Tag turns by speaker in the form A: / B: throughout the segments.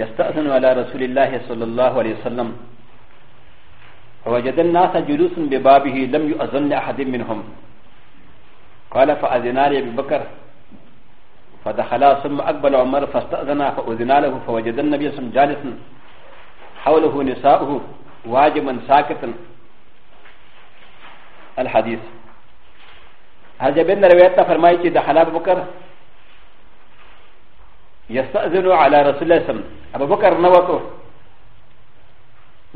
A: يستأذن على رسول الله صلى الله عليه وسلم فوجد الناس جلوسا ببابه لم يؤذن لأحد منهم قال فأذن لي أبي بكر فدخلا ثم أقبل عمر فاستأذن فأذن له فوجد النبي صلى الله عليه وسلم جالسا حوله نساؤه واجبا ساكتا الحديث هذا بين روايتنا فرمائي دخلا أبي بكر يستاذن على رسول الله سم ابو بكر نوته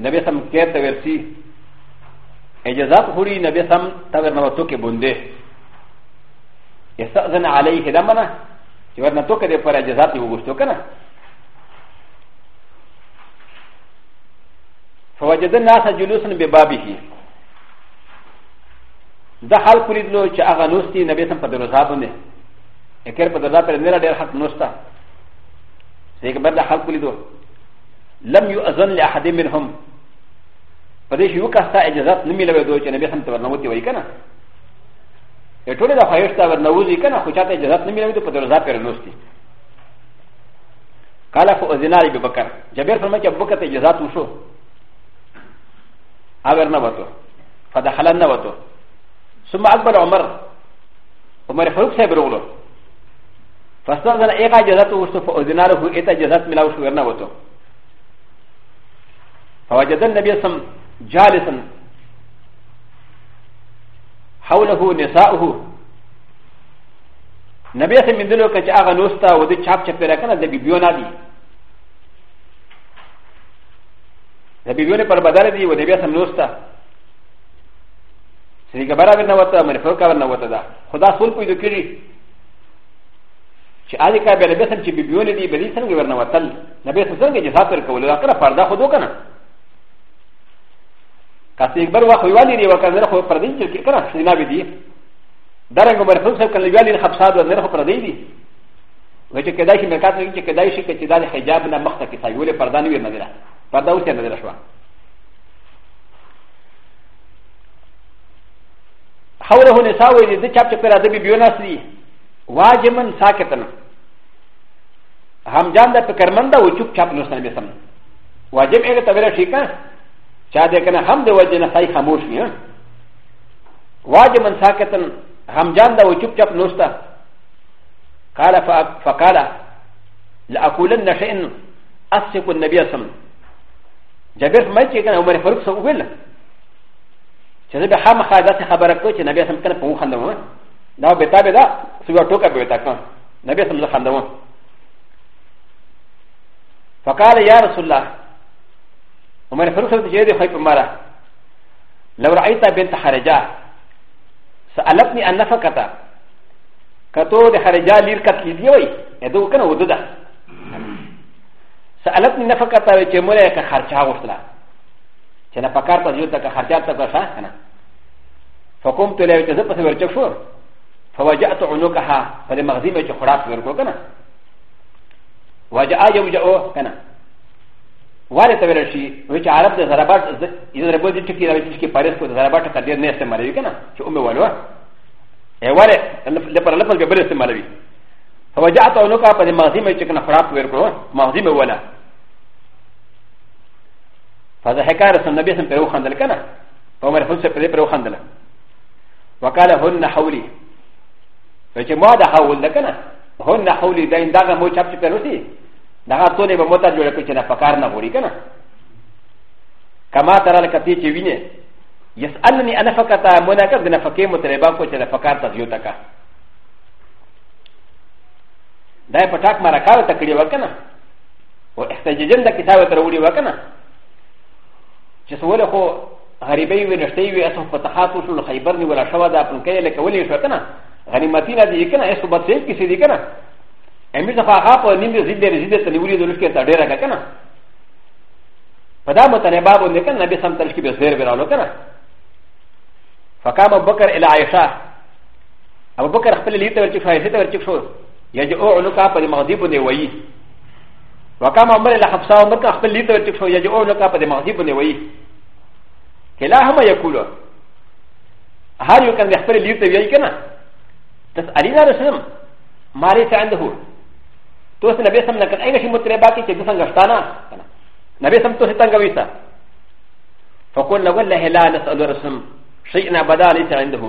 A: نبي سم كيف تورسي اجازات خوري نبي سم تور نوته كي بنده يستاذن عليه دمنا ورنا توكا دي پر اجازات يوغشتو كنا فوجد الناس جلوسا ببابه ده حال كل دلو چه اغا نوستي نبي سم پدرزابنه اكر پدرزاب پر نرا دير حق نوستا سيك برد حلق لدو لم يؤذن لأحد منهم فديش يوكاستا إجازات نمي لو يدو جنبي هم تبرنوتي ويكنا يتولي دا خيوشتا برنوزي كنا خشاتا إجازات نمي لو يدو بدرزا برنوستي قال فأذن لي ببكر جبير فرمك أبو بكر إجازات وشو أبر نبتو فدخلن نبتو ثم أقبل عمر عمر فاروق سيبرغلو فاستاذن ايقا جزات وشتو فاذناره ايتا جزات ملاو شغرنا وتو فوجد النبي صم جالسا حوله نساؤه نبي صم من دلو كچ اغا نوستا ودي چاپ چپيرا كنا د بيبيونا دي د بيبيونه پر بدل دي و نبي صم نوستا سري گبارا ورنا وتا مرفوقا ورنا وتا دا خدا سول پوي دو کړي چې ا دې کا به لبس چې بيبيونه دي بلی څنګه ورنه وتل نبي څنګه جزاء پر کول دا کړه پردا خو دوکنه کاسې اکبر وا خو والی دی وکړه خو پردې چې کړه سینا به دي درنګ مرفوض صاحب کله والی خپصاد و نه خو پردې دي وچې کدا شي مرکات نه چې کدا شي چې دا حجاب نه مخته کې سایوله پردا نه ورنه ده پردا اوس نه ده شو حوله نساوي دي چې چاپ چې پر ادبي بيونه سي واجبن ساکتن همجان ده فکرمند و چوب چاپ لسنا بیسم واجب اگر تبیره شیکا چا ده کنه هم ده وجه نسای خاموش نی واجب من ساکتن همجان ده و چوب چاپ لسنا قال فقال لأقولن شيئا أثق النبي صلى الله عليه وسلم جابر فمن شيء كان عمر فاروق سوغل چې زه به خامخا داسې خبره کوم چې نبی اسلام کنه په وخندوم دا به تابع ده سوى ټوکه به تا کوم نبی اسلام زه خندوم فقال يا رسول الله ومن فرصة جيدي خيب مرة لو رأيت بنت حرجة سألتني أن نفقت كتو دي حرجة لير كتلي ديوي يدو كنا ودودا سألتني نفقت ويجمولي كخرجة وصلا چنا پکار ته جوړه کا خرچات ته ورسا کنه فقمت له چې زه په ورچ شو فوجعت عنقها فلمغزي مې چې خراف ورکو کنه وجاء يوجاء كان وارد تبرشي وجاء عرب ده زرابات إذا ربو دي تكي ربو تكي باريس كو زرابات تقدير نيست مالوي كان شو أمي والوا اي وارد لبرا لفظ ببريس مالوي فوجاء تونوكا فدي مغزيمة چكنا خراب ويركو مغزيمة ولا فضحكا رسول النبي سن پرو خندل كان عمر فنس پرو خندل وقال هن حولي فجمع ده حول ده كان هون نه حولي دا ان دغه مو چپ چپ نوتی دغه تونه به متا جوړ کړي چې نه پکار نه وړي کنه کما تر لکتی چې وینه يسالني انا فقط مناقض نه فقيه متربا کو چې نه پکار تغيو تکا دا پټاک مرا کار تکړي وکنه او احتجاجن د کتابه تر وړي وکنه چې سوله خو غریبي وي نشته وي اسو فتحات وشو خیبر نیولا شوه دا پنکې لکه ولې شو کنه アニマティナディケナエスバセキシディケナエミザファハポニミズディレジディスニウリドルケタデラケナパダマタネバボネケナビサンタルキビズデルベラノケナファカマボカエライシャアボカフェリテルチファイセルチフォーヤジオーノカパディマディブネウイワカママレラハプサウマカフェリテルチフォーヤジオーノカパディマディブネウイケラハマヤクロハリオカンデフェリテルヤイケナ ت س أ ل ي ن ا رسم ما ليس عنده توس نبي سم نكر اين شيء مترباكي تجسم غشتانا نبي سم توس تنغويسا فقلنا والله لا نسأل رسم شيئا بدا ليس عنده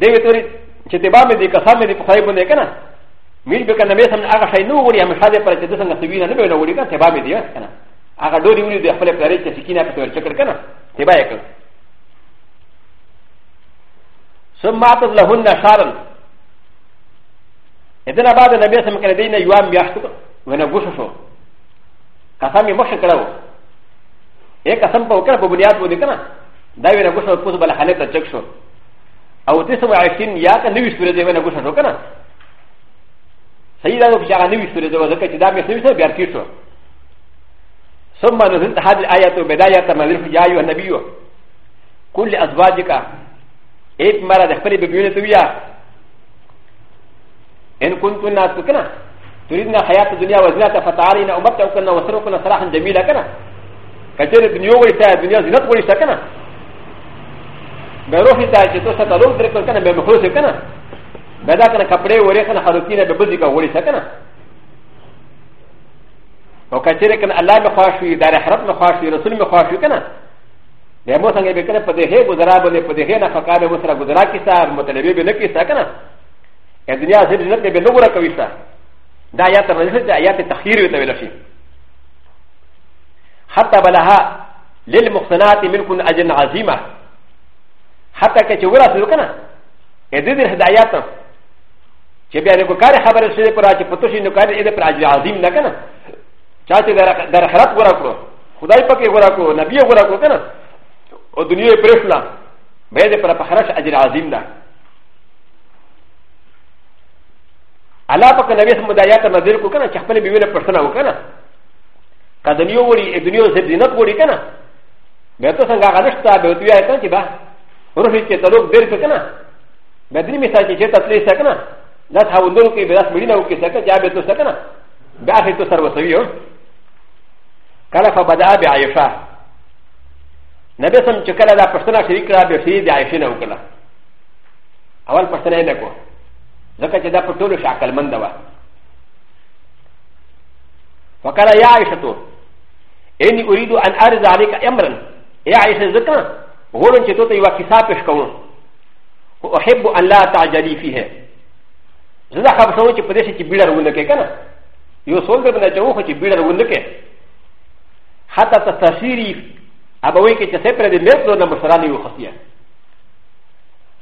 A: دوي توري تتبام دي كسام دي بخايبون دي كنا ميل بك نبي سم اغا شيء نو وري امشاده پر تجسم غسوينا نبي نو وري كان تبام دي كنا اغا دوري وري دي خپل پرې چې سکینا په تور چکر کنا تبا یې کنا ثم اتت لهن شارا اذن بعد النبي صلى الله عليه وسلم كان لدينا يوم يحتوى ونبوششو قسم مخ کړو اے قسم په وکړه په بنیاد باندې کنه دا وینا ګوښه په بل حالت ته چک شو او دې سم عايشین یا که نوې سورې دی وینا ګوښه شو کنه صحیح دا چې هغه نوې سورې دی ځکه چې دا مې نوې سورې بیا کې شو ثم نزلت هذه الآية بداية ما ذلك يا أيها النبي كل أزواجك ایک مرا دخل ببیونه تویا ان كنت الناس كنا تريدنا حياة الدنيا وزناتها فتعالينا أمتعكنا وسركنا صلاحا جميلا كنا كجر الدنيا ولتا الدنيا زينت ولتا كنا بروحي تا چې تاسو ته روح درکړ کنه به مخلص کنه به دا کنه کپڑے وری کنه خلوتینه به بزګه وری کنه او کچره کنه الله مخواشوي دار حرم مخواشوي رسول مخواشوي کنه でも、それで、これで、ござらぼで、これで、なかかべ、ござらござらきさ、もてれべべきさかな。え、で、やせるべべのごらかびさ。だやたませたやてたひるたべらしい。はたばらは、れるもくさなてみるくんあじんあじま。はたけちゅうらするかな。え、で、で、だやた。ちべやこかれはばれせれぷらち、ぽとしのかれえでぷらじあじんなかな。ちゃてだらからくらく。ほだいぱけごらく、なびよごらくかな。و دنیا پرشلا بيد پر پخرش اجر عظیم دا الله پاک نبی سم دایات نظر کو کنه چخپل بیوینه پرسنا وکنه کا دنیا وړي دنیا زب دینت وړي کنه به ته څنګه غلشتا به تو یا کنه چې با روحي چې تلوک دیر کنه به دې مثال چې چې تسلی سکنه دا ثاوندو کې به راس مړي نه وکي سکه چې به تو سکنه به اخر تو سر وسوي کله فبدا بعیشه ن ب ي س م چکل دا پشتنا شریک را بیا شریک دا عائشه نه وکړه اول پشتنا یې نکو ځکه چې دا په ټولو شاکل مند وه وقال يا عائشه اني اريد ان ارض عليك امرا يا عائشه ذكر غورن چې ته یو کیسه پېښ کوم او احب ان لا تعجلي فيه زه دا خبر سوم چې په دې شي چې بیړه ورونه کې کنه یو سوال درنه چې وخه چې بیړه ورونه کې حتی تستشیری アバウェイケチェセプレディレッドのマサラリウォーティア。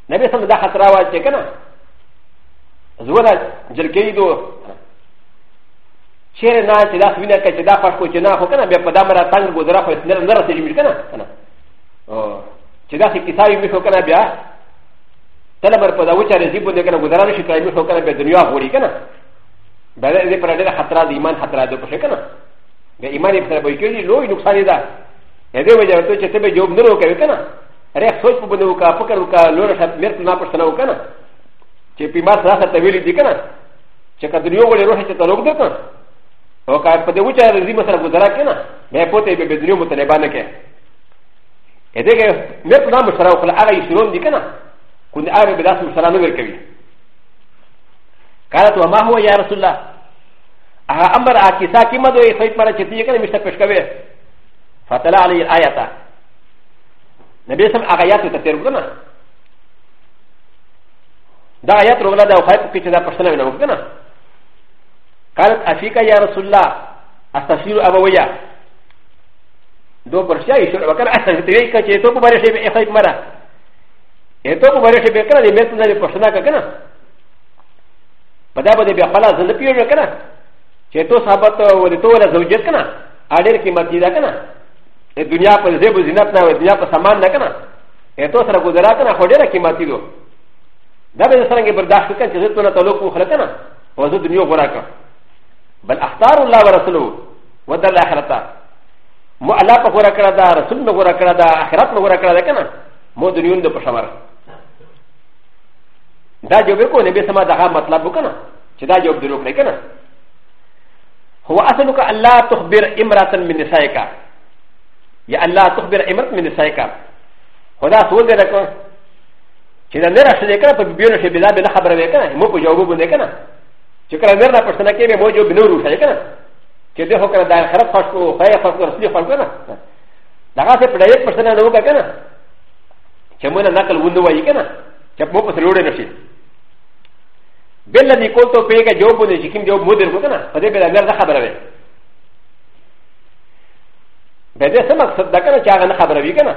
A: なべさんだはたらわチェケナ。ズワダ、ジェルケイド、シェレナチェダスミナケチェダファコチェナホケナ、ベパダマラタンゴザラフェスネルナラセリミケナ。チェダシキサイミホケナビア。タラマパダウチェレジブデケナゴザラシカイミホケナベデニアウォリケナ。ベレデパラデハタラディマンハタラデプシェケナ。で、今に比べて、ロイのサイダー。ا د ي و ج ه ت و چې ته به جواب نه وکړې کنه ریخ سوچ په بده وکړه فکر وکړه لور شه مرت نه پښتنه وکنه چې پیما سره ته ویلې دي کنه چې کدن یو ولې روح ته تعلق ده کنه او کا په دې وچه رضی مسره گزارا کنه مې پته به بدنیو متنبه نه کې ا دې کې مرت نه مشره وکړه هغه یې شروع دي کنه کو نه عربي داس مشره نه ورکوي قالت وما هو يا رسول الله هغه امر اکیسا کې مده خپل پر چې دې کنه مشته پښکوي فتلا علي الايه نبي سم اغايات تتير غنا دا ايات رغلا دا وخايف كي تدا پرسنا ونا غنا قالت افيكا يا رسول الله استشير ابويا دو برشا يشور وكان احسن تري كا چي تو کو بارش بي اخايف مرا اي تو کو بارش بي كنا دي مت دا پرسنا کا كنا پدا بده بي خلا زند پيو كنا چي تو ثابت ودي تو ولا زوجت كنا اډر قیمت دي دا کنه دنیا په زیب و زینت نه و دنیا په سامان نه کنه اته سره گزارا کنه خو ډیره قیمتي دو دا به څنګه برداشت وکړي چې زه ته تعلق مخله کنه او زه دنیا غورا کړم بل اختار الله ورسوله ود الله اخرتا مو الله په غورا کړه دا رسول نو غورا کړه دا اخرت نو غورا کړه کنه مو دنیا نه په شمار دا جو به کو نه به سما دا مطلب وکنه چې دا جواب درو کړی کنه هو اصل که الله تخبر امراه من نسائک やらとべらいまつみにさいか。ほら、とでらか。チェダネラシレカー、ビューシェビラビラハブレカー、モコジョブネカー。チェカネラパスナケミモジョビノルシェカー。チェデホカダーハラファスコ、ファイアファスコ、スリファルカー。だが、プレイパスナノカカナ。チェモナナカルウンドワイカナ。チェモコスローデルシー。ベラニコトペイカジョブネジキンジョブモデルカナ。ファデベラネラハブレカー。ب د ي سمك صدق انا شاغا نخبر بيكنا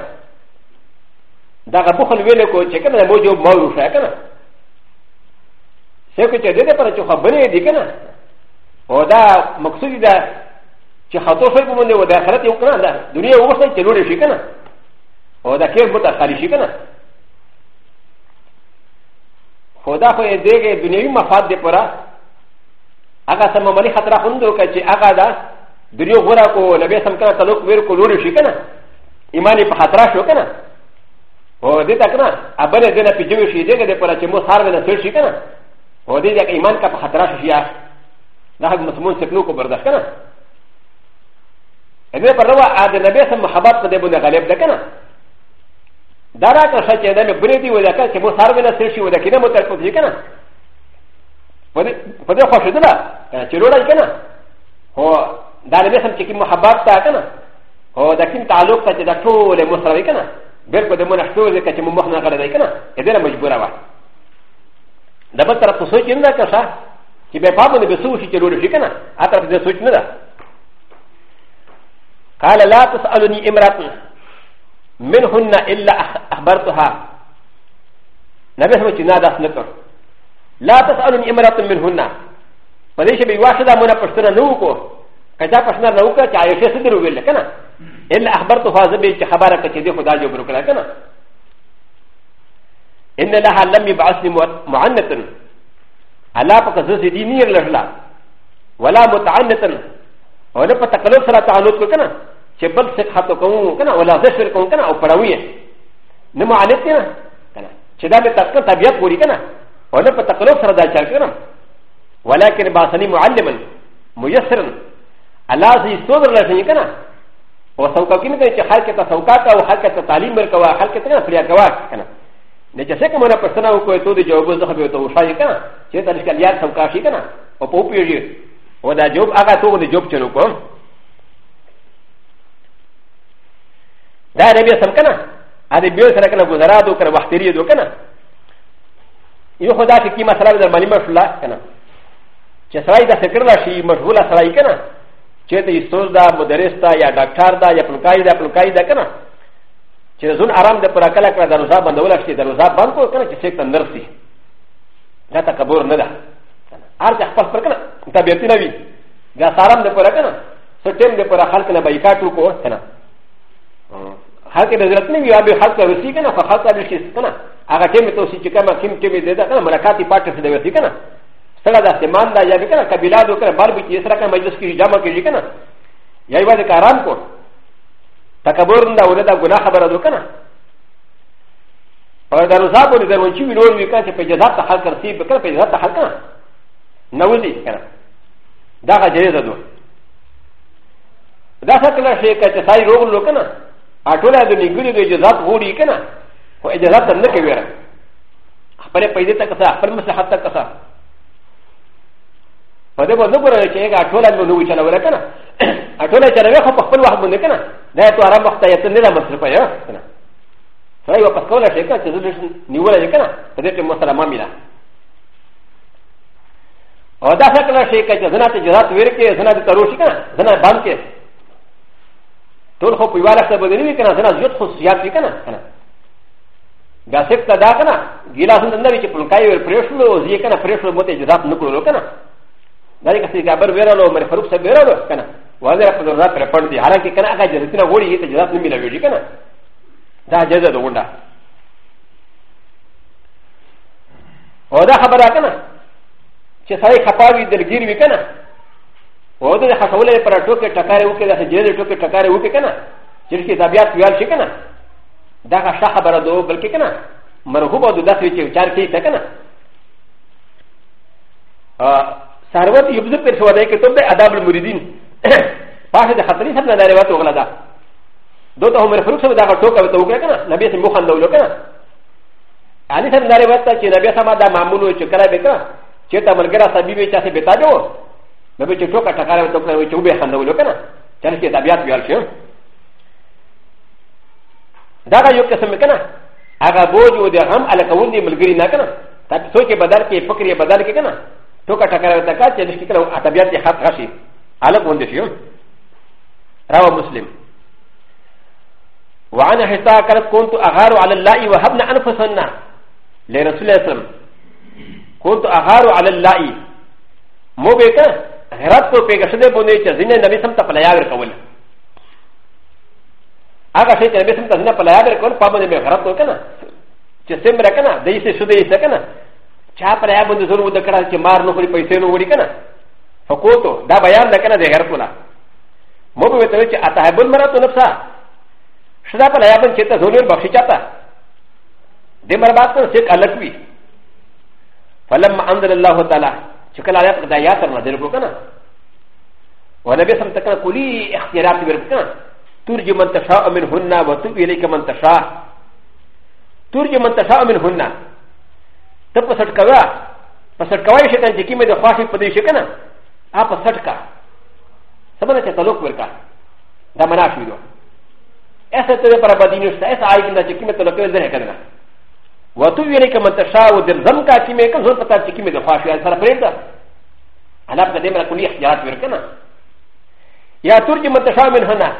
A: دا غبوخن ويلكو شكنا موجو مورو شاكنا سيكو شديد فرا شخبري ديكنا ودا مقصود دا شخطو شاكو من ودا خلتي وكنا دا دنيا وصل تلوري شيكنا ودا كيف متى خالي شيكنا خدا خو دغه دنیوي مفاد دی پورا هغه سم عملي خطر خوندو کچې هغه دا دنیا غورا کو نبی سم کنه تعلق ویر کو لوري شي کنه ایمان په خطر شو کنه او دې تا کنه ابل دې نه پیجو شي دې دې پر چې مو سار نه تر شي کنه او دې دا ایمان کا په خطر شي یا دا حق مسمون سکنو کو برداشت کنه ا دې پر نو ا دې نبی سم محبت په دې باندې غالب ده کنه دا را که شته دې مې بری دې ولا کنه چې مو سار نه تر شي ولا کنه مو تر پوهی کنه په دې په دې خوشاله چې روړای کنه هو だれべさんちきもはばったかな。おだきんたろかちだとれもされかな。べこでもなしとれかちもながらでかな。えでらもじぶらわ。だばたらとそちんだかさ。きべぱもでべそうしちろるしかな。あたでそちんだ。قال لا تسألني امرأة منهن إلا أخبرتها نبي سمعت نادى سنكر لا تسألني امرأة منهن فليش بيواشدا منا قشتنا نوكو كذا فشنا لوكا تعيشه سدر ويلا كنا إلا أخبرت هذا بيت خبرك كذي خدا جو بروكلا كنا إن لها لم يبعثني معنة ألا فكذا سديني يغلغلا ولا متعنة ولا فتقلب سلا تعلق كنا شبل سكحتو كون كنا ولا زشر كون كنا أو فراوية نمو عليتنا كنا شدا بتقلب طبيعة بوري كنا ولا فتقلب سلا دايشار كنا ولكن بعثني معلما ميسرا الله زي صبر لازم يكنا وسوكا كنا كنا حال كتا سوكا كا وحال كتا تعليم بركوا حال كتا كنا فليا كوا كنا نجسة كمانا پرسنا وكوي تو دي جوابو زخب يوتو وشاي كنا چه تا لشكال يار سوكا شي كنا وپو پيوجي ودا جواب آغا تو وني جواب چنو كوم دا نبي سم كنا هذا بيو سر كنا گزارا دو كنا وحتري دو كنا يو خدا كي مسئلة در مالي مشلا كنا چه سرائی دا سکر دا شي مشغولا سرائی كنا チェティストダ、モデレスタ、ヤダカダ、ヤプルカイダ、プルカイダカナ。チェズンアランデプラカラカダルザバンドウラシティダルザバンコカナチェクタンダルシー。ダタカボーナダ。アルカパスパカナ、タビアティナビ。ダサランデプラカナ。ソテンデプラハルカナバイカトコーカナ。ハケデザティビアビハカウシーカナ、ファハカルシーカナ。アガティメトシチカマキムキミデダカナ、マラカティパーティスディカナ。سره د سمان دا یا کنه قبیله دو کنه بار بچی سره کنه مجلس کې جمع کېږي کنه یا یو د کاران کو تکبر نه ولدا ګناه خبره دو کنه او دا روزا په دې ورونچې وینول وی کنه په جزات ته حل کړتي په کنه په جزات ته حل کنه نه ولي کنه دا غجریزه دو دا څه کله شي کته سای روغ لو کنه اټوله د نیګری د جزات وړي کنه خو اجازه نه کوي خپل پیدا تک خپل مسحت تک パデボノブラチェガトランドウィチェラウレカナアトラチェラホパフォワーブネカナダトアラマスタイアテネラマスパヤカナそれはパスコラシェカチェルニウレカナパデチェモサラマミラオダサカラシェカチェザナテジャーウェケザナタロシカザナバンケトルホピワラサブデリカナザナジュッホシヤピカナガセプタダカナギラスンダナビチェプルカイウェプレシュロウズイカナプレシュロモテジャーノクロカナ ذلك سيجابر ويرالو مرفروك سبيرالو كنا وهذا يقول الله ترفض دي حالانك كنا أكا جزتنا غوري يتا جزات نمي لبيجي كنا ده جزا دو وندا وهذا خبرا كنا چه ساري خفاوي دلگير وي كنا وهذا ده خصوله پر ٹوکے ٹکارے وکے ده جزا ٹوکے ٹکارے وکے كنا چرشي دابيات ويال شي كنا ده خشا خبرا دو بلکي كنا مرغوب او دو دس ويچه وچار كي تا كنا آه سروت يبدو بشوالي كتب اداب المريدين فاشد حتى يسال لنا رواه غلدا دوتا هم الفروق سوى دار توكا وتوكا نبي سموخا لوكا علي سال لنا رواه تاكي نبي سما دا مامونو شكرا بكا شتا ملغرا سبيبي تاسي بتاجو نبي شكوكا تاكا وتوكا وتوكا لوكا تاكي تابيات بيالشير دارا يوكا سمكنا اغا بوجو دي غم على كوني ملغري نكنا تاكي بدل كي فكري بدل كي كنا とかたからたかちゃんしかあたびあてはたし。あらこんですよ。ラワムスリム。وعن حتى كانت كنت اغار على الله وهبنا انفسنا لرسول الله صلى الله عليه وسلم كنت اغار على الله مو بيتا غيرت كو بيغشده بني تزين النبي سمت فلايا كول اغا شيء النبي سمت زين فلايا كول فابن بيغرت كنا تسمر كنا ديسي سديسي كنا چا پر یا بند زور و دکڑا چی مار نو خوری پیسے نو وڑی کنا فقوتو دا بیان نکنا دے غیر کولا مو بو بیتوی چی اتحب المرا تو نفسا شدا پر یا بند چیتا زوری ور بخشی چاہتا دے مربات کنا سیک علک بھی فلم اندر اللہ تعالی چکل آیا پر دایا ترنا دل کو کنا ونبی سم تکنا کلی اختیارات ورک کنا ترجی من تشاء من ہننا و تب الیک من تشاء ترجی من تشاء من ہننا ته په سټ کوا په سټ کوای شي ته کې مې د خواشي په دې شي کنه آ په سټ کا سمونه چې تعلق ورکا دا منا شي نو ایسا ته پر بدینو شته ایسا آی کنه چې کې مې تعلق ورکړ کنه وتو ویری کما تشاو در زم کا کی مې کا زور پتا چې کې مې د خواشي سره پرېدا انا په دې مې کولی احتیاط ورکنه یا ترجمه تشاو من هنا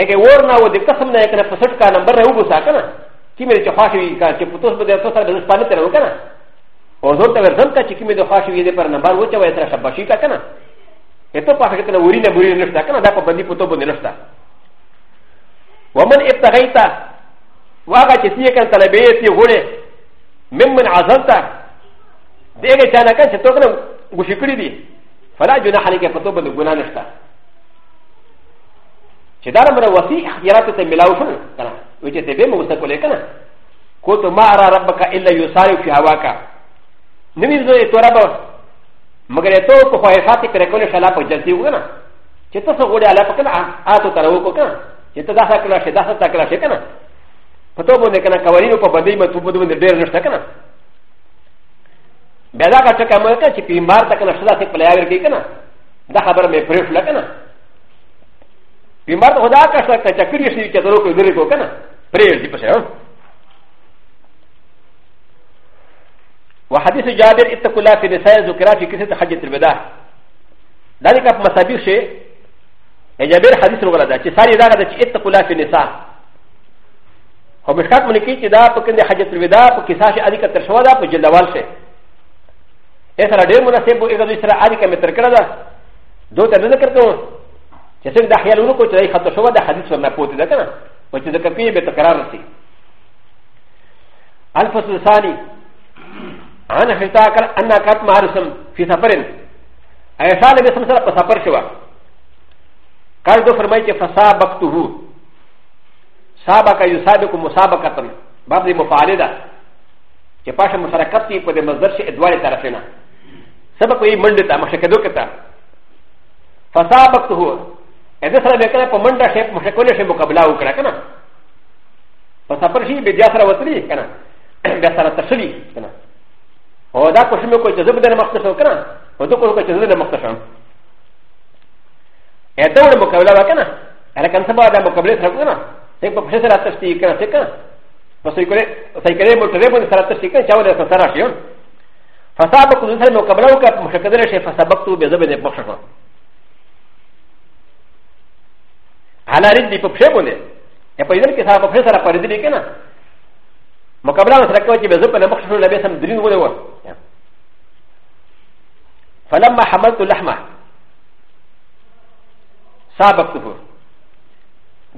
A: اګه ورنا و د قسم نه کنه په سټ کا نمبر نه وګسا کنه キメチョハシウィカチプトスプデトサルスパネテロカナ。オゾタヴェルカチキメドハシウィデパナバウチャウェタシャバシカカナ。エトパケタウリナブリネスタカナダパバディプトボネスタ。ウォメンエプタレタワガチシエカンタレベエティウォレメンメンアザンタデエレチャナカチトカナウシクリディファラジュナハリケプトボネグナネスタ。チダラムラワシヤラテテミラウフルカナ。و چې ته به مو څه کولې کنه کو ته ما را ربک الا یسارع فی هواکا نبی زه ته رب مگر ته په خواهشات کې کولې شلا په جلتی وګنه چې ته څه غوړې الا پکنه آ ته تر وکړه کنه چې ته داسه کړه شه داسه تا کړه شه کنه په تو باندې کنه قوانینو په باندې مته په باندې ډېر نشته کنه بیا دا که څه کومه چې پیمار تک نشته داسې پلیاور کې کنه دا خبره مې پرېښله کنه پیمار ته خدا کا شکه چکرې شي چې درو کې درې کو کنه بريد بشر وحديث جابر اتقوا الله في نساء ذكرى في كسرة حجة الوداع ذلك في مسابير شيء جابر حديث الغلا ده ساري داغه ده اتقوا الله في نساء هو مشكات من كي دا پکند حجة الوداع پکساش ادي کا ترشوا دا پجلوال سے اس طرح ډېر مناسب وي دا سره ادي کا متر کړه دا دوه تر ذکر کوم چې څنګه د خیالونو کو چې خطر شوه د حدیث ورنه پوت ده کنه وچه ده كفية بتقرار رسي الفصل الثاني عن حتاكر أن كات مارسم في سفر عيشان بسم سر بسفر شوا قال دو فرمائي كي فسابقته سابق يسابق مسابقة باب دي مفعلدة كي پاشا مشاركت تي پده مزدر شي ادوار طرفنا سبق وي مند تا مخشكدو كتا فسابقته ا د س ر ا بكره قمندا شيء مشكله شيء مقابله وكره كنا فسافر شيء بدياسر وطري كنا بدياسر تشري كنا هو دا كشمه كو جذب دنا مختص وكنا هو دا كشمه كو جذب دنا مختص ا د و ر مقابله وكنا ا ل ك ن سبا دا مقابله سر كنا سيكو بشيء سر تشتي كنا سيكنا فسيكره سيكره مطرب من سر تشتي كنا شاول سر شيء فسابقوا سر مقابله وكنا مشكله شيء فسابقوا بذب دنا مختص على رجل يبشبونه يقول لك هذا بحسر قردري كنا مقابله سرقوتي بزبنا مخشوش لبسم درين ولو فلما حملت اللحمه سابقته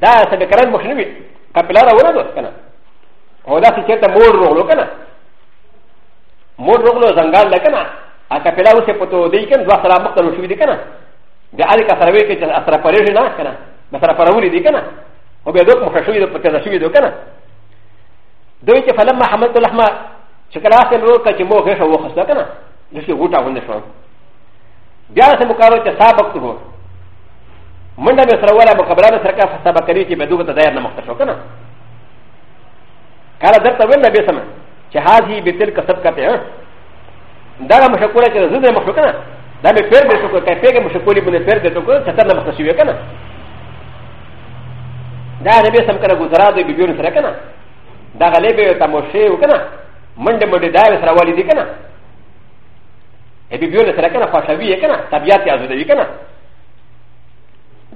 A: دا سبكران مخشوش قبلها ولدت كنا هو دا سيكتا مور رغلو كنا مور رغلو زنغان لكنا اكابلا وسيقطو ديكن وصلا مقتل وشوي ديكنا دا عليك اثرى ويكتا اثرى قريش لا كنا だからパラウリディケナ。おべどこもかしゅうどかしゅうどかな。どういってファラマハマトラマ、チカラセローカチモヘシャウォーハスだかな。でしょ、ウタウンでしょ。ビアセムカウチサーバクトウ。マンダメスラワラボカブラのサカファサバカリティベドウタダイアナマカショカナ。カラダタウェンダベサマ。チハズィベテルカサカペア。ダラマシャコレチェズデマショカナ。ダメフェルベショコテペゲムショコリブネフェルデトコチャタナマカシュウエカナ。だれべさんからござらでビビューするかなだがれべたもしゅうかなもんでもでだいすらわりでかなえビビューするかなファシャビエかなタビアティアズでかな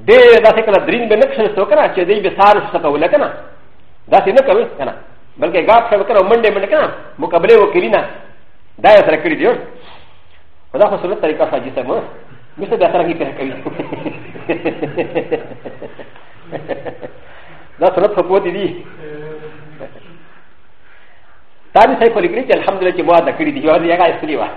A: でだせかなドリンベネクションとかなチェディベサールスとかウレかなだせなかウかな بلکہ گاپ شب کرو منڈے منڈے کنا مقابلے وہ کرینا دایا سر کری دیو خدا کو سنت طریقہ سا جیسا مو مجھ سے بہتر کی پہ کبھی だとなとこでいい。ただ、サイコリグリッチ、アハムドレキワーダクリディオリアガイスリワ。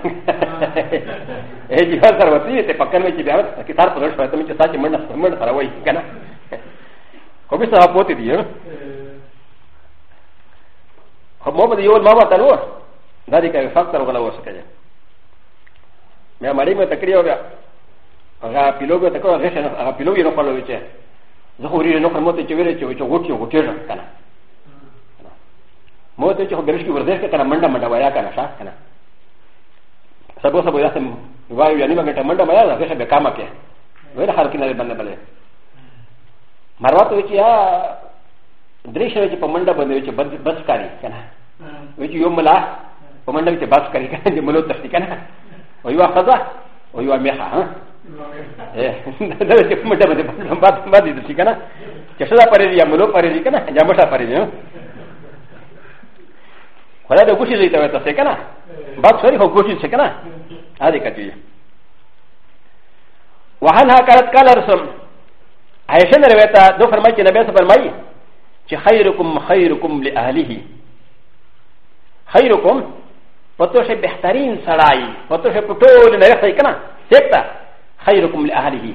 A: え、ジワザワシリテパカメキビアウト、キタプロシュワトミチサチマナスマナサラウェイ、ガナ。コビサハポティヨ。ハモバディオンママタロー。ダディカファクターを押すけど。メアマリメタクリオガ。アピログタコアレシャン、アピログのファロウチェ。ز خو ریره نو کړ مو ته چې ویل چې چې وټي وټي ځه کنه مو ته چې خو ګرش کې ورځه کنه منډه منډه وایا کنه شاه کنه سبو سبو یاسم وایو یعنی مګه ته منډه وایا زه به کامه کې ویل هر کې نه باندې بلې مروا ته چې یا درې شوه چې په منډه باندې چې بس کاری کنه وی چې یو ملا په منډه کې بس کاری کنه چې ملو تختی کنه او یو خزا او یو میخه ها دا چې مټه باندې باد باندې د شي کنه چې څه دا پرې دی ملو پرې دی کنه یا مټه پرې دی نو خدای د ګوشي زیته وته څه کنه باد سوري هو ګوشي څه کنه ا دې کچې وهل ها کرت کال رسم عائشه نه روایت دو فرمایي چې نبی صلی فرمایي چې خيركم خيركم لاهله خيركم پتو شه بهترین سړای پتو شه پټول نه راځي کنه څه خيركم لأهله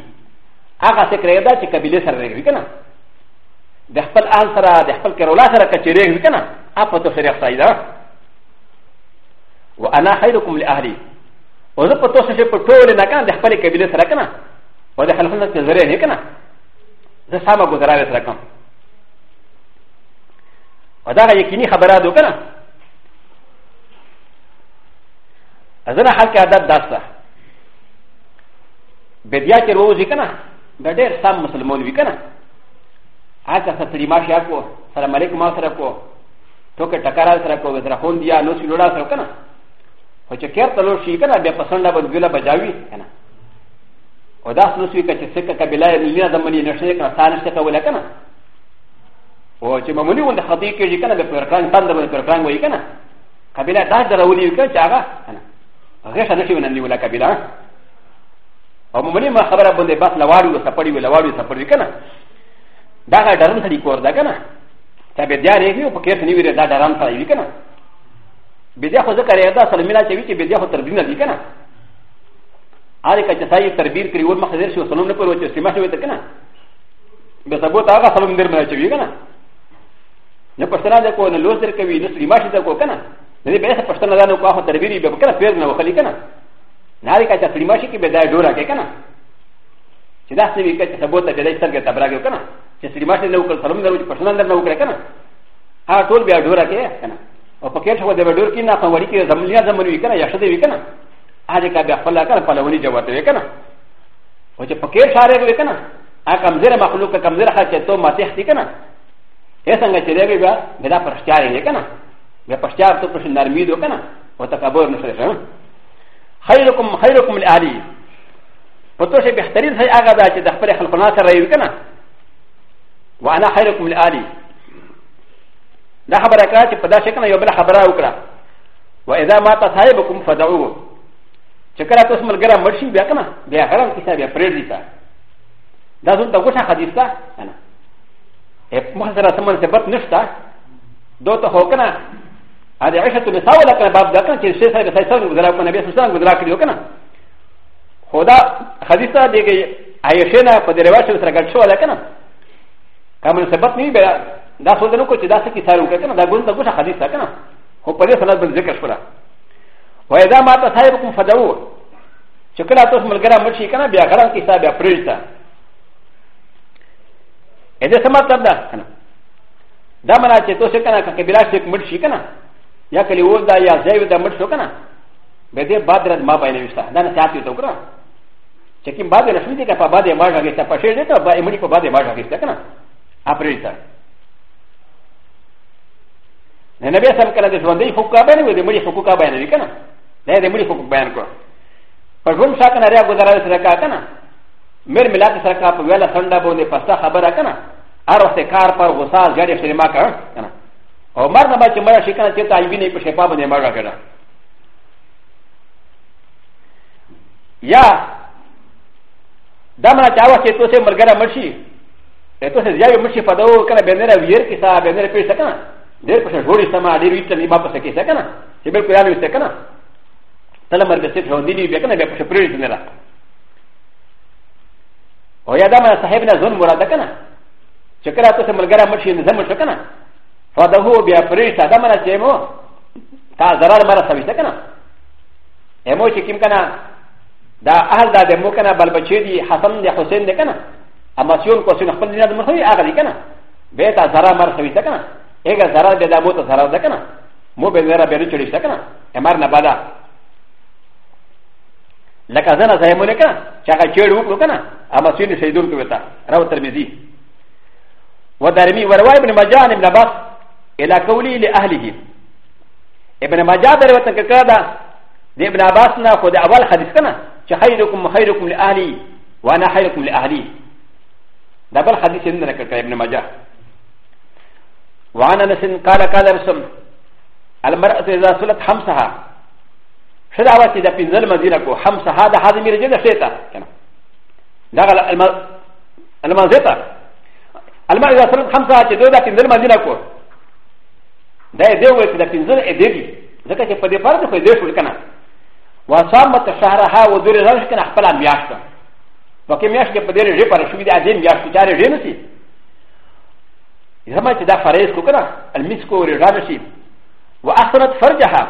A: هغه څه کړی دا چې قبیله سره ریږي کنه د خپل اهل سره د خپل کرولا سره کچریږي وی کنه اپ ته شریعت ځای دا وانا خيركم لأهلي او زه په توڅه په ټوله نه کنه د خپل قبیله سره کنه او د خلفنه ته زره نه کنه زه سما گزارای سره کوم او دا یقیني خبره ده کنه ازنه حق عادت داسه ベディアチェロウジカナ、ベディアサムスルモンウィカナ。アカサトリマシアコ、サラマレクマサラコ、トケタカラサラコ、ウェザホンディア、ノシュラサラカナ。ウチェケアトロシーカナ、ベパサンダブルバジャウィカナ。ウダスノシウィカチェセカカビラエミリアダマニナシェカサンシェカウェカナ。ウチェマムニウンデハディケジカナ、ベプラカンタンダブルプラカンウィカナ。カビラダダラウィカナ。ウェシャナシウナニウラカビラ。او ممنی ما خبره بنده بس لوارو سپری و لوارو سپری کنه دا غا درم سری کور دا کنه تا به دیار یې یو پکې سنی ویره دا درم سره وی کنه به دې خو ذکر دا سلمینا چې وی چې به دې خو تربینه دی کنه اره کچ سای تربیر کری ور مخزر شو سلام نه پر وچ سیما شو ته کنه به ثبوت هغه سلام در مې چې وی کنه نه پښتنا ده کو نه لوز در کوي نه سیما شي ده کو کنه دې به پښتنا ده نو کو هغه تربیر به کنه پیر نه وخلی کنه なぜかとプリマシキベダイドラケケナ。シダスミケツサボタベダイサゲタブラケケナ。シスリマシノクルサムダウチパソナダノクレケナ。アトルビアドラケケナ。オパケシャワデバドキナファワリケザムリアザムリケナヤシャディケナ。アジカビアファラカパラウニジャワテケナ。ウチパケシャレケケナ。アカムゼラマフルカカムゼラハチェトマティケナ。エサンガチレビバ、ベダパシャレケナ。ベパシャーとプシンダミドケナ。ウタカボーのシャレケナ。خیرکم خیرکم الاهلی په تو شی بهترین ځای هغه ده چې د خپل خلقنا سره وي کنه وانا خیرکم الاهلی دا خبره کړه چې په دا شی کنه یو بل خبره وکړه و اذا ما تصاحبکم فدعوه چې کله تاسو ملګری مرشي بیا کنه بیا غرم کیسه بیا پرېږ دي تا دا زون ته غوښه حدیث ده کنه په مخ سره سمون څه بد نشته دوه ته هو کنه アディアシャトミサウラカバブダカチェセサイサイサングラコナビスサングラクリオカナホダハディサディゲアイシェナパデレワシュサガチョアラカナカムセバミベラダソデノコチダセキサウカナダゴンダゴシャハディサカナホパレサナブルゼカシュラワイダマタサイブコンファダウチョコラトスマルガラムシカナビアガランキサビアプリタエデサマタダカナダマラチェトシカナカケビラシェクムシカナやかりおだやぜいだむしょかな。べでばだまばいにした。だなさきとくら。チェキンバーでしゅてかばでまじゃげたパシェルとばえむりこばでまじゃげたかな。アプリタ。なべさんからですわでほかばにでむりほかばにかな。ねでむりほかばんこ。パグンさかなやごだらせらかかな。メルミラテサカプウェラサンダボでパスタハバラかな。アロセカーパーゴサージャリシェリマカー。او مر نه به چې مړه شي که نه چېرته عیبي نه په شفا باندې مړه کړه یا دا منا چې هغه چې تو سه ملګری مړ شي تو سه زیاوې مړ شي په دغو کله بینره ویر کې سه بینره پېښ که نه ډېر پسې ډوړې سما ډېر ویټ نه واپس کې سه که نه چې بالکل یاد وسته که نه تله مرګ سه ژوندې نه وي که نه بیا پسې پرېږدي نه را او یا دا منا صاحب نه ځون مراده که نه چې کله تو سه ملګری مړ شي نه ځم شو که نه فهذا هو بيفريش هذا مرة جيمو تا زرار مرة سويته كنا امو چه كم كنا دا اهل دا دمو كنا بل بچه دي حسن دي حسين دي كنا اما سيون کو سيون خپل دينا دمو خوي آغا دي كنا بيتا زرار مرة سويته كنا اگا زرار بيدا مو تا زرار دا كنا مو بيدا زرار بيدا چلشتا كنا امار نبادا لکه زنه زایمو نه کنه چې هغه چېړ وکړو کنه اما سینې شهیدون کوي تا راو ترمذی و دارمی وروای ابن مجان ابن عباس الى قولي لاهله ابن ماجه دروتن كذا د ابن عباس نه خو د اول حدیث کنه چې خيركم خيركم لاهلي وانا خيركم لاهلي دا بل حدیث نه نکړ ابن ماجه وعن انس قال قال رسول المرأة اذا سلت حمسها شدا وقت دا پنزل مدينة کو حمسها دا هذا میرے جدا شیتا کنه دا المنزل المرأة اذا سلت حمسها چې دا پنزل مدينة کو دا یې دی وایي چې دا پنځه یې دی دي ځکه چې په دې فرض خو یې دی شول که نه وصامت شهرها ودور رش کنه خپل میاشت وکه میاشت کې په دې رې پر شوې دي اځین میاشت چارې ډېر نسی زما چې دا فرض کو کنه المس کو رې راځي شي واحسنت فرجها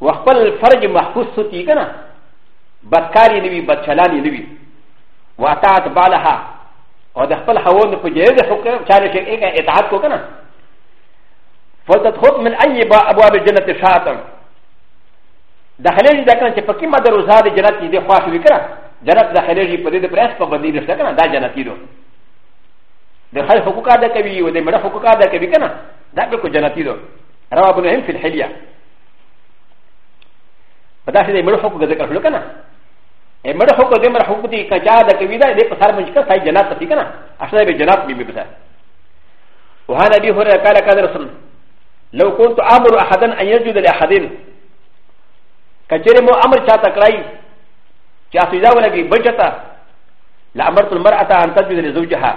A: وخپل فرج محفوظ سوتی کنه بدکاری نوی بدچلانی نوی واتات بالها او د خپل حوون په جهاز حکم چارې شي اګه اطاعت کو کنه فلتدخل من أي أبواب الجنة شاطم داخلي دا كان تفكي ما دروزها دي جنات دي خواش بكرة جنات داخلي جي پده دي پرس پا بندي رشتا كنا دا جناتي دو دي خل حقوقا دا كوي و دي مدى حقوقا دا كوي كنا دا بلکو جناتي دو روا بنهم في الحلية پدا شي دي مدى حقوق ذكر فلو كنا مدى حقوق دي مدى حقوق دي كجا دا كوي دا دي پسار منشكا ساي جنات تفي كنا اشنا بي جنات بي بي بسار وهان ابي هريره قال قال رسول الله لو كنت امر احدا ان يسجد لاحدين كجري مو امر شاتا كراي شاسجدا ولكي بجتا لامرت المراه ان تسجد لزوجها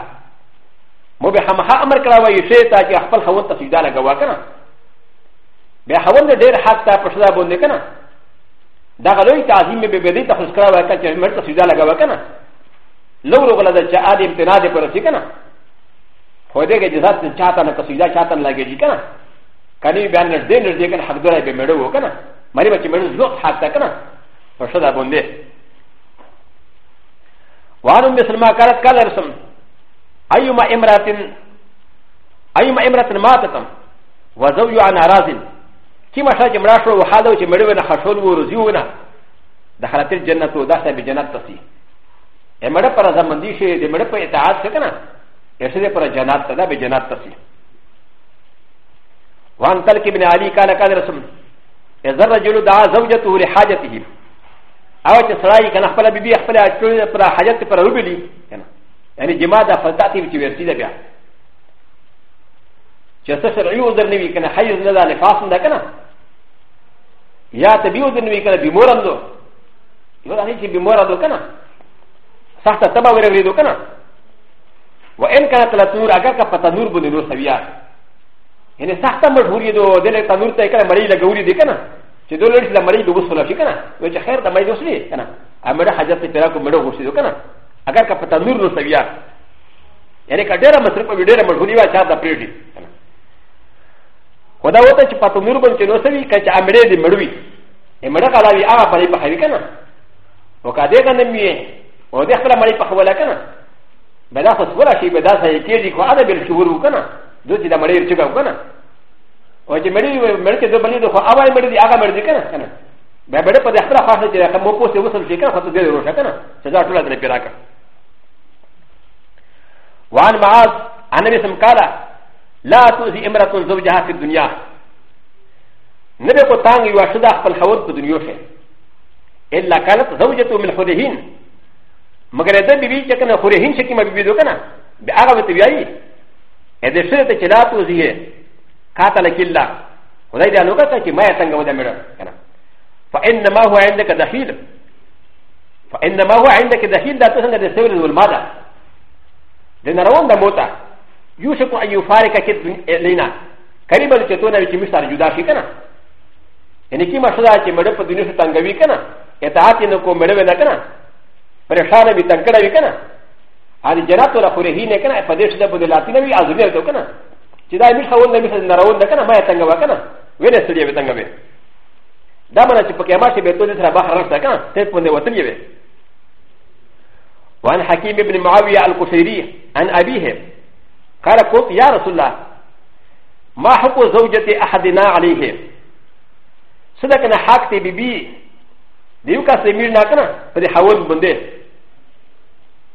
A: مو بحمها امر كراوي شيتا جي احفل هون تسجدا لكواكنا بهون دير حتى بشدا بوندكنا دا غلوي تعظيم ببدي تخص كراوي كان مرت تسجدا لكواكنا لو رغلا دا جاء امتناد برسيكنا هو ديك جزات شاتا نكسجدا شاتا لكيجيكنا カニビアンのディンディケンハドラビメドウカナマリバチメルズロハタカナパシャダボンデワルンデスマカラカラソンアユマエムラティンアユマエムラティンマタタンワゾウユアナラズンキマシャチムラシュウハドウチメルウナハショウウウズユウナダハラティジェナトウダサビジェナタシエムラパラザマンディシェデメルパエタアセカナエセデパラジェナタダビジェナタシ وان تلك ابن علي كان كان رسم اذا الرجل دعا زوجته لحاجته او چې سړی کنه خپل بيبي خپل اچول پر حاجت پر وبلي کنه یعنی جما د فضاتي چې ورتي ده بیا چې څه شرعي عذر نوي کنه حيز نه ده نفاس نه کنه یا طبي عذر نوي کنه بیمورم دو یو هغه چې بیمور دو کنه سخت تبا ورغلي دو کنه وان كانت لتنور اگر کا پتنور بده نور سویا ان سخت مجبوری دو دل تنور ته کنه مړی لګوري دی کنه چې دوه لړ مړی د وسوله شي کنه و چې خیر د مړی دوسری کنه امره حاجت ته پیرا کو مړو ورسی دو کنه اگر که په تنور نو سویا یعنی که ډیره مصرف وي ډیره مجبوری وا چا د پریډي خدا وته چې په تنور باندې نو سوي که چې امره دې مړوي امره کلا وی هغه پرې په خوي کنه وکاده کنه می او دې خپل مړی په خوله کنه بدا خو سورا شي بدا سې کېږي خو اده بل شعور وکنه どちらもれる違うかな。おじめりはメルケズバリドファーバーメルディアガメルディケナ。バベルパデハラファーシャー、モコセウソンシェカファトデルロシャカナ、セザトラデピラカ。ワンマアス、アナリスムカラ、ラトゥジエムラトンゾウジャハフィドニア。ネベコタンギワシュダファルハウトドニョシェ。エラカラトゾウジェトミルフォデヒン。マグレデビビチェケナフォデヒンシェキマビビドケナ。バアガメティビアイ。ا د ش ر ت ه لا توزي قاتل كلا ولا ي ا ل و ك ت ك ما يتنقى ولا مرة ف إ ن م ا هو عندك دخيل ف إ ن م ا هو عندك دخيل لا تسنى السبل والمدى لان روان د موتا يوشك ان يفارق كت لنا كريم ا ل ك ت و ن ا بكي مشتر جداشي كنا ان كيما شدعك مدفع دنيا تنقى بكنا يتعاتي نكو مدفع كنا فرشانا بتنقى بكنا هذه جنات ولا خريهين كنا فديش دب دلاتي نبي أزمير دو كنا جدا مش هون نبي سن نراون دكنا ما يتنجوا كنا وين السرية بتنجوا دا منا تبقى ما شيء بتوجه ترى بحر رأسك كنا تبون ده وتنجوا به وعن حكيم بن معاوية القشيري عن أبيه قال قلت يا رسول الله ما حق زوجة أحدنا عليه صدقنا حق تبي بي ديوكا سميرنا كنا فدي حاول بندي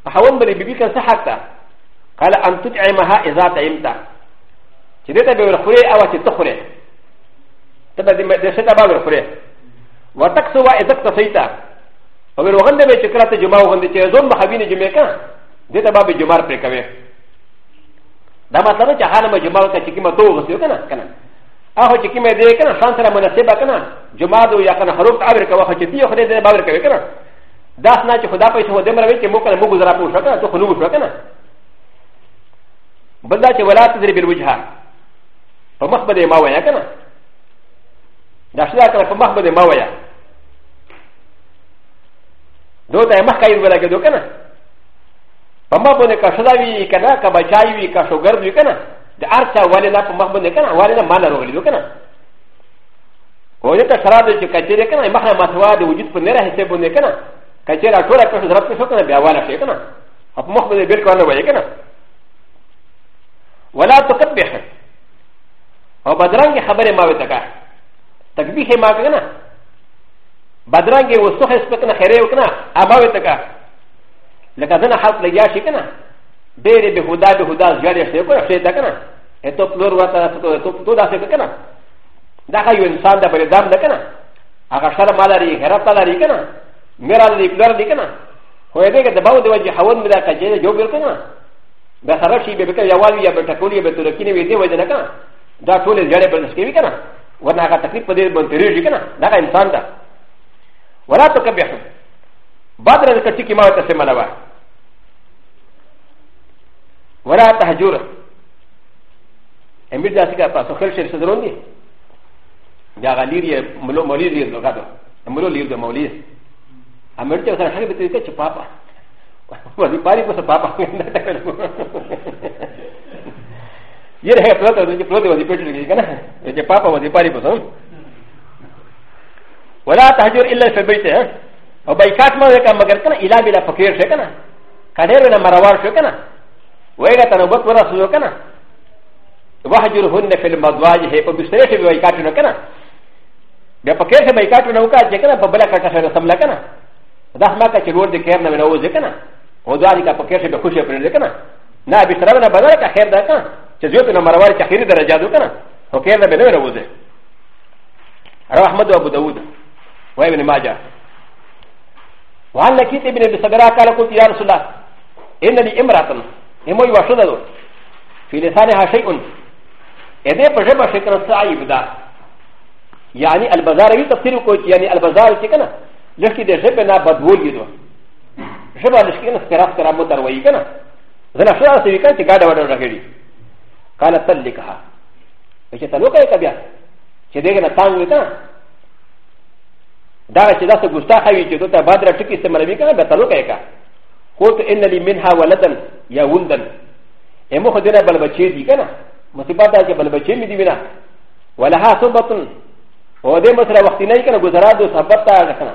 A: هون بلي بيبي كان صحتا قال أن تطعمها إذا طعمتها كده تبي ورخوري أو تتخوري تبى دي مدرسة تبى ورخوري وتكسوا إذا اقتصيتا او وغند به چې کله ته جمعه وغند چې زون مخابینه جمعه کا دې ته باب جمعه پر کوي دا مطلب چې حال ما جمعه کا چې کیمه تو غسیو کنه کنه هغه چې کیمه دې کنه شان سره مناسبه کنه جمعه دو یا کنه حروف تعبیر کوي خو چې دې خو دې باب کوي کنه ダスナチホダパイソーデマレケモカモグザラポシャカとホノシャカナバダチワラテレビウジハパマスバデマワヤカナダシラカパマスバデマワヤどうだマカイウラゲドカナパマボネカシャダビカナカバチャイビカショガルビカナダアチャワレナパマボネカナワレナマナロリドカナ و ي ت ا ش ر ا د ج ك ا ت ي ر ك ن ا م ح ر م ا ت و ا د و ج و د ف ن ر ه س ب و ن ك ن ا カチェラトラクスラプソービアワラフェクナアポモフでビルコンのウェイクナウォラトカビヘアバドランギハベレマウタカタビヘマグナバドランギウソヘスペクナヘレウクナアマウタカレカザナハプレヤシキナベレビホダビホダジャリアシェクラシェタカナエトプロワタトダセクナダハユンサンダブレダムダカナアカシャラマダリヘラタダリカナメラリクラリケナ。ホエレケダバウデワジハウンメダカジェジョブルケナ。ダサラシビベケヤワリヤベタコリヤベトレキネビデワジナカ。ダトレジャレブルスケビケナ。ワナガタクリプデルボンテレジケナ。ダガインサンダ。ワラトカビアフ。バトルカチキマウタセマラワ。ワラタハジュラ。エミダシカパソヘルシェルセドロンディ。ダガリリア、モリリアのガド。モリリアのモリリア。アメリカのハリベティケチパパ。パリコスパパ。やれ、プロトのプロトはディペルギーガナ。で、パパはディパリコス。ولا تهجر الا في البيت او بايكات ما ذكر مگر كنا الى بلا فقير شكنا كانير ولا مروار شكنا ويغا تنبت ورا سوزو كنا وهجرهن في المضواج هي فبستريش بايكات شكنا بیا په کې څه مې کاټو نو کا چې کنه په بل کاټه سره سم لکنه だまたちろでけんなめなおぜかな。おだりかパケシェのクシェプレゼかな。なびしらなばらかへだか。チェジョーのマラワチャヘリダラジャドかな。おけんなめなおぜ。アラハマドアブダウド。ワイブネマジャー。ワンラキティビネビサガラカラコティアルソラ。エンディエムラトン。エモイワシュダド。フィレサネハシェイコン。エデプジェバシェクラサイブダ。ヤニアルバザービタピルコチヤニアルバザーチェケナ。لكي ده جبنا بدول يدو جبنا لشكينا سكرا سكرا مدر ويكنا زنا شرع سيكا تقادا ودر رغيري قال تلقها وشي تلوكا يكبيا شي ديگنا تانگ ويكنا دا چې داسې ګستا خوي چې دوته بادره ټکی استعمالوي کنه به تعلق یې کا خو ته ان لي منها ولدن یا وندن امو خو دینه بل بچی دي کنه مصیبت دا چې بل بچی مې دی وینا ولها صبتن هو دې مسره وخت نه کنه گزارا دو صبت تا کنه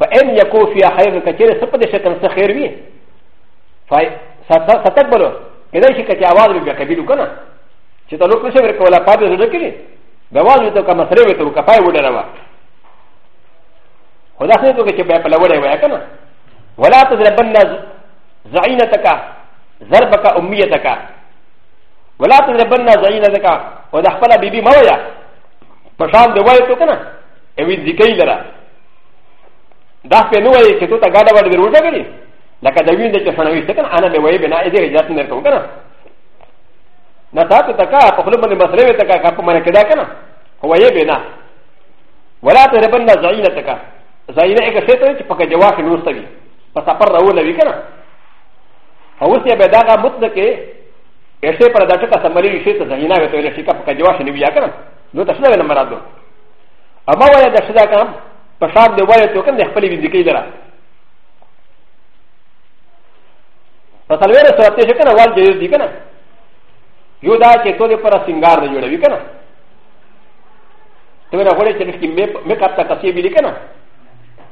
A: فان يكون فيها خير كثير سقط شكل سخير به فستقبله كذا شيء كتي اواز بي كبير كنا چې تاسو نشئ ورکولا پاتې زده کړي دا واز وي ته کوم سره وي ته کپای وډره وا خدا څه ته چې په لوړې وای کنه ولا تضربن زعينتك ضربك اميتك ولا تضربن زعينتك ودا خپل بيبي مويا په شان دی وای ته کنه اوی ذکې لره دا په نو وایي چې ته تا ګاډه باندې ورو ځګري لکه دا وینې چې څنګه ویسته کنه انا به وایي بنا دې اجازه نه کوم کنه نه تا ته تکا په خپل باندې مسله وي تکا کا په معنی کې دا کنه هو یې بنا ولا ته ربن لا زعینه تکا زعینه یک څه ته چې په جواب کې نوستوي په سفر راو لوي کنه او اوس یې به دا غا مطلق کې ایسه پر دا ټکا سمري شي ته زعینه وي ته لشي کا په جواب نه وي یا کنه نو تاسو نه مرادو اما وایي دا څه دا کام パシャンでワイトケンでフェリビディケイラパサルベルソーテシェケナワジェルディケナヨダケトレパラシンガーディケナトレアウェイチェルキメカタカシビディケナ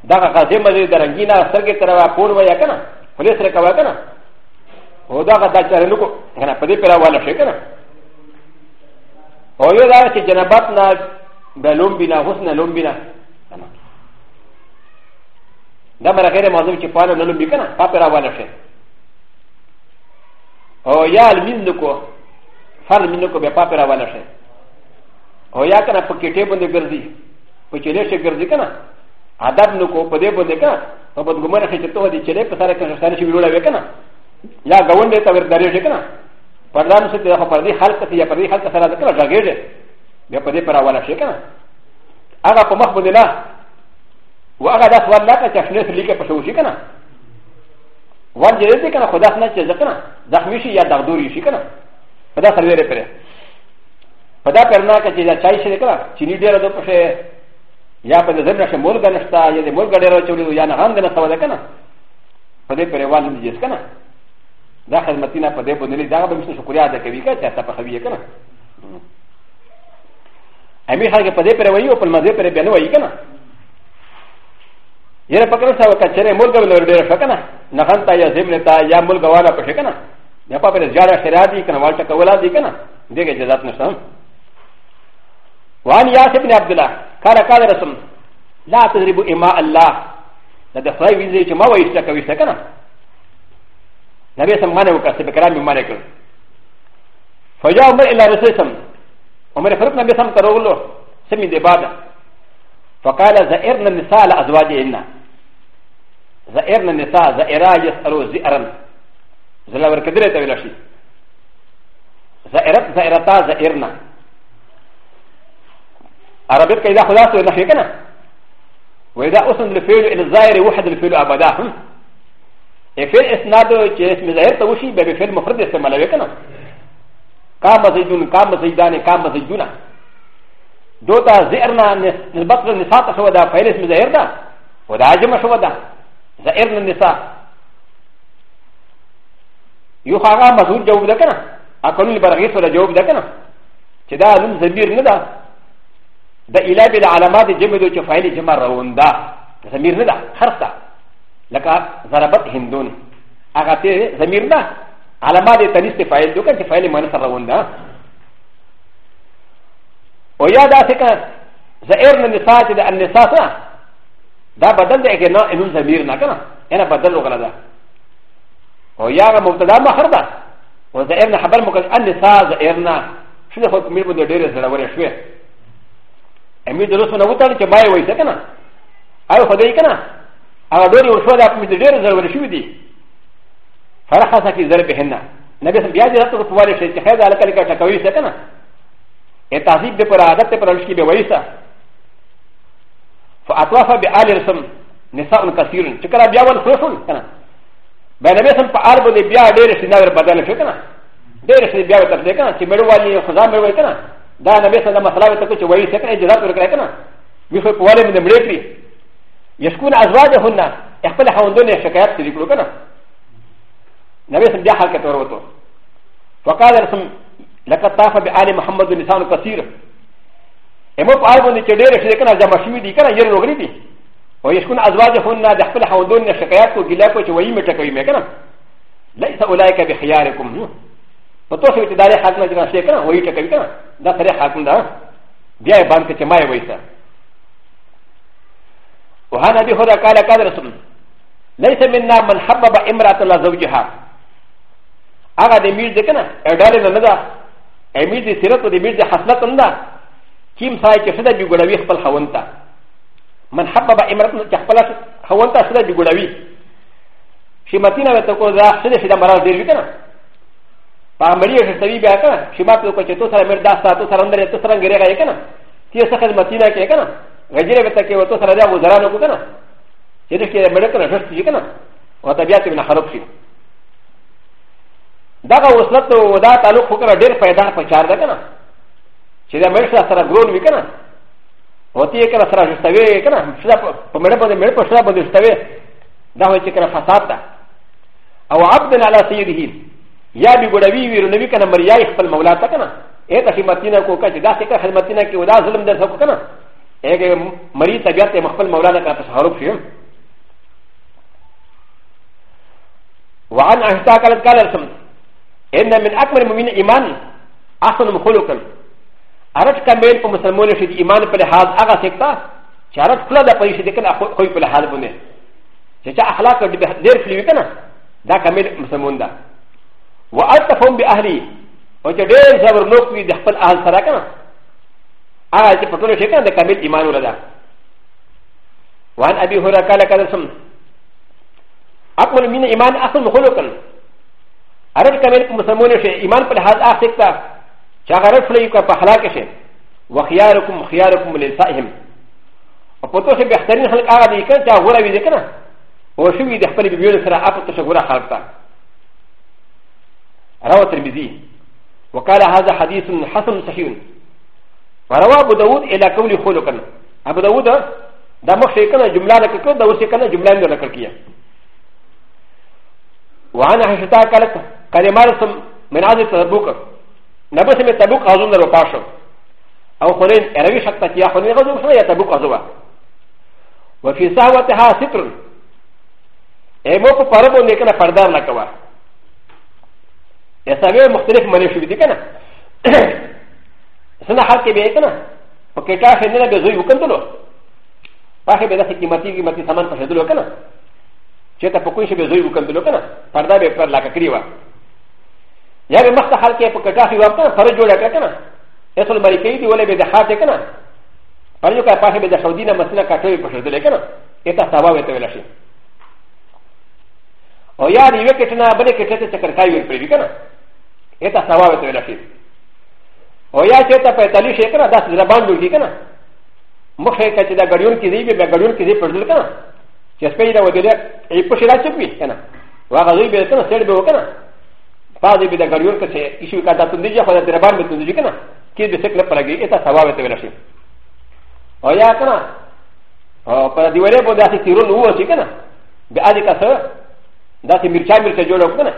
A: ダカカゼマジェルダンギナ、サケタラコーワヤケナ、フォレスレカワケナ、オダカダチャレノコ、ケナパディペラワラシェケナ。オヨダチェジャナバトナ、ベロンビナ、ホスナ、ロンビナ。だから、マズキパーのビカナ、パペラワラシェ。おや、ミンドコ、ファルミンドコ、パペラワラシェ。おやかなポケテーブルでグルディ、ポチレシェグルディカナ、アダブノコ、ポデブデカナ、パパグマラシェトウディチェレプサレクサレシュウラベカナ、やガウンデタウェダレシェカナ、パダムセテラパディハルカティアパディハルカサラデカナ、ジャゲジェ、パディパラワラシェカナ、アラコマフォデラ。و هغه داس ور لاته چې شنه سلیکه په شوشي کنه ور جوړ دې کنه خدا څنګه چې ځکنه زخمی شي یا دغدوري شي کنه په دا سره لري پره په دا پرنا کې چې چای شي کنه چینی ډیر دو په یا په دې ځنه شه مورګ نشتا یا دې مورګ ډیر چولې یا نه هم نه سوال کنه په دې پرې وال نه جس کنه دا خدمتینه په دې باندې دا به مشه شکریا ده کوي که چې تاسو په خوي کنه امیر خلک په دې پرې وایي او په مزه پرې بیان وایي کنه ي ر ا فكرة سوى كتير ملغا ولدير شكنا نحن تايا زمنتا يا ملغا ولا بشكنا يا بابا رجال شرادي كان والتا كولادي كنا ديك جزات نسام وعن ياسر بن عبد الله قال قال رسم لا تضربوا إماء الله لدى خلاي ويزي ما ويشتكى ويشتكنا نبي سمعنا وكاسب كلام مالك فجاء عمر إلى رسول الله عمر فرق نبي سمعنا ترولو سمي دي بعده فقال زائرنا النساء لازواجهن زائرنا النساء زائرا يسالوا زئرا زلاور كدري تولى شيء زائرت زائرتا زائرنا عربيت كذا خلاص ولا شيء كنا واذا اصل الفعل الى الزائر وحد الفعل ابدا الفعل اسناده اسم زائر توشي بفعل مفرد استعمال كنا كام زيدون كام زيدان كام زيدونه دوتا زيرنا نسبت للنساء تسودا فايلس مزيرنا ودا عجم شودا زيرنا النساء يخاغا مزور جواب لكنا اقول لبرغيس ولا جواب لكنا كدا نم زمير ندا دا إلى بالعلامات جمدو كفايل جمر روندا زمير ندا خرصة لك ضربت هندون اغاتي زمير ندا علامات تنسي فايل دوكا كفايل منصر روندا و یا دا سکا زائر النساء چې د النساء سره دا بدل دی کې نه انم ضمیر نه کنه انا بدل وغلا ده او یا مبتدا مخر ده و زائر نه خبر مکه النساء زائر نه شنو خو کومې باندې ډېر زړه ورې شوې امي درس نه وته چې ما یې وایته کنه آیا خدای کنه هغه ډېر ورشو دا کومې ډېر زړه ورې شوې دي فرحه سکی ضربهن نبی سم بیا دې راته په والي شي چې خیر دا لکه لکه ټکوي څه کنه ا ت ع ذ ي ب ب ر ا د ت ب ر ا ل ش ك ي ب و ي س ا ف أ ت و ا ف ب آ ل رسم نساء كثير شكرا بياول خلفون كنا بينما سم فعال بني بيا دير سنار بدل شكرا دير سنار بيا وتر كنا تمروالي خزام بيا كنا دا نبي سنار مسلا وتكوش وي سكنا جزاك وكرا كنا بيخو قوالي من المريكي يسكون ازواجهن يحفل حوندون شكايات تذكروا كنا نبي سم بيا حركه وروتو فقال رسم لکه طاف به آل محمد نسان کثیر امو په آل باندې چې ډېر شي کنه جمع شوی دي کنه یې وګړي دي او یشکون ازواجهن د خپل خوندون نه شکایت کو ګلا کو چې وایي مې ټکوي مې کنه لیس اولایک بخیارکم په تاسو کې دالې حق نه جنا شي کنه وایي ټکوي کنه دا سره حق نه بیا یې باندې چې ما یې وایسا وهذا به هو قال قال رسول ليس منا من حبب امراه الله زوجها هغه د میر د کنه اډاله نه نه エミリセレトリビルでハスラトンダキムサイケセダビグラビスパルハウンタマンハババエマラトンキャパラハウンタセダビグラビシマティナベトコザセデシダマラデルキャナパマリアシタビビアカシマトコチェトサメダサトサランデレトサランゲレレキャナティアサカマティナキャナガジェレベタケウトサラダウザラノコキャナジェレキャメレトナジェスティキャナウタビアティナハロプシーだが、おすなと、だ、たのこから出るパイダーパチャーだかな。しだ、メルシャーサラグロンウィカナ。おてからサラジュスタウェイカナ。しだ、パメラバでメルパシャバでスタウェイ。だわちからファサタ。あわ、アブデナラシーディー。やびごらびびるのびかな、マリアイスパルマウラタカナ。えたしまてなこかち、だせか、はまてなきわざるんだそこかな。えげ、マリタビアテマファルマウラタカタサハロフィル。وعن أ ح ت ا ك ا ل ك ا ل ا ل س م ت ان من اكبر المؤمن ايمان احسن مخلوقا عرش كامل في مسلمون في ايمان في الحال اغا سكتا شارت كلا دا پريش دي كنا خوي في الحال بني چا اخلاق دير فلي كنا دا كامل مسلمون دا والتفهم باهلي او چا دير زبر نوك وي دخل اهل سرا كنا اغا چا پتون شي كنا دا كامل ايمان ولا دا وعن ابي هريره قال كذا سم اكمل من ايمان احسن مخلوقا عرب كامل مسلمون شيء إيمان في هذا آخر شغرت فليك فحلاك شيء وخياركم خياركم لنسائهم وقلت شيء بيحترين خلق آغا دي كان تاغورا بيدي كنا وشو بيدي خبر بيبيون سرا آفت تشغورا خلقتا روى الترمذي وقال هذا حديث حسن صحيح وروى أبو داود إلى قول خلقنا أبو داود دا مخشي كنا جملة لكك دا وسي كنا جملة لكك وعن عشتا قالت كلمارسم من عز تبوك نبسم تبوك عزون لرقاشم او خلين اروي شكتا كيا خلين غزو شوية تبوك عزوا وفي سهوتها ستر اي موكو فاربو نيكنا فردان لكوا يساوي مختلف منشو بدي كنا سنة حالك بيكنا وكتا شننا بزوي وكنتلو فاخي بدأت كيماتي كيماتي ثمان فشدلو كنا چې ته په کوم شي به زوی وکندلو کنه پردا به پر لاګه کړی و یا به مخته حل کې په کټا شي وپته پر جوړه کړ کنه اصل مری کې دی ولې به د خاطه کنه پر یو کا پاسه به د سعودي نه مسله کټوي په شدل کنه اته سبا وته ویل شي او یا دی وکټ نه بل کې ته چکر کای ور پری کنه اته سبا وته ویل شي او یا چې ته 45 شي کنه 10 زبان جوړ کی کنه مخه کچ دا غړیون کې دی به غړیون کې دی پردل کنه چې سپی دا ودرې ای په شیلا چپی کنه واغه زوی به کنه سړی به وکنه پاز به دا ګړیور کچه ایشو کا تاسو دی خو دا تر باندې تاسو دی کنه کې به څه کله پرګي اته ثواب ته ورشي او یا کنه او پر دیوالې په داسې تیرول وو شي کنه به اځي کا څه داسې مرچا مرچا جوړ کنه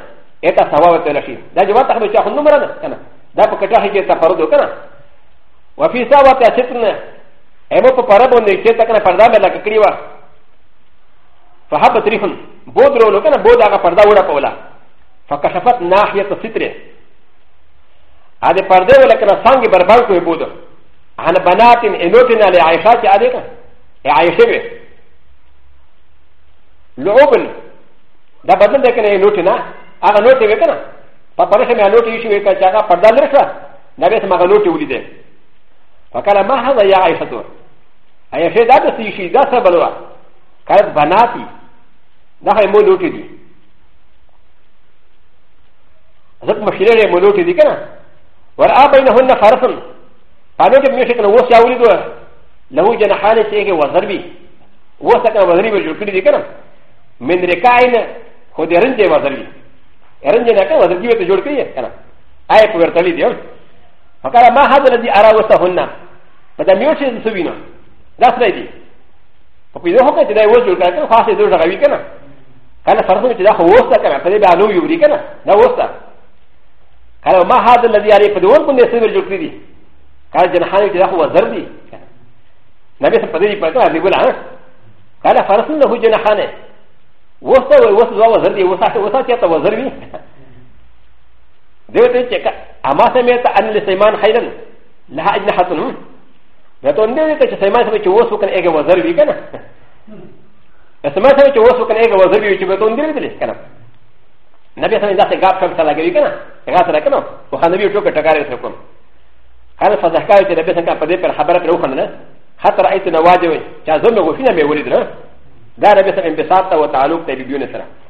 A: اته ثواب ته ورشي دا جواب ته به چا خو نمبر نه کنه دا په کټه کې تفرد وکنه وفي ساوته چتنه ایمو په پربونه کې تکنه پردا به لکړی وه فهبت ريح بود رولو كان بود اغا پردا وڑا پولا فكشفت ناحية ستره هذا پردا ولا كان سانگ بربان کو بود عن بنات انوتنا لعائشة كي آده كان عائشة بي لعوبن دا بدن ده كان انوتنا اغا نوتي بي كان فپرش میں انوتي يشي بي كان چاگا پردا لرشا نبیس مغا نوتي ولي ده فقال ما هذا يا عائشة عائشة دا دسي يشي دا سبلوا قالت بناتي だからもうロティディ。そこも知れれもロティディかな。ورابين هن فرسن فانوك ميشك نووس يولد له جنحان سيكي وزربي وسك وزربي وجوكري دي كنا من ركاين خود رنجي وزربي رنجي نكا وزربي وتجوكري كنا آية كورتالي دي فقال ما هذا الذي أرى وسهن فدا ميوشي سوينا لا سريدي فقال إذا هكذا وزربي كنا خاصة دور رغبي كنا كان فرضنا كذا هو وسطا كان فلي بعلو يوري كان لا وسطا قال ما هذا الذي يعرف دون كن يسير الجوكري دي قال جنحان كذا هو زردي نبي سبحانه وتعالى يقول عنه قال فرضنا هو جنحان وسطا وسطا وزردي وسطا وسطا يتا وزردي دوتي كا اما سمعت ان لسيمان خيرا لها اجنحة نتون دوتي كا سيمان سمعت وسطا كان ايجا وزردي كان ا س م ا س ه چې اوس وکنه یو وزر وی چې به دوم دی دلته کنه نبی اسلام دا څنګه غاب کم سره لګوي کنه هغه سره کنه خو خان نبی ټوکه ټکارې سره کوم هر فزحکار چې نبی څنګه په دې پر خبره پر وخنه حتی رایت نواجوي چې زموږ غوښنه مې ولیدل دا نبی سره انبساط او تعلق ته بیبیونه سره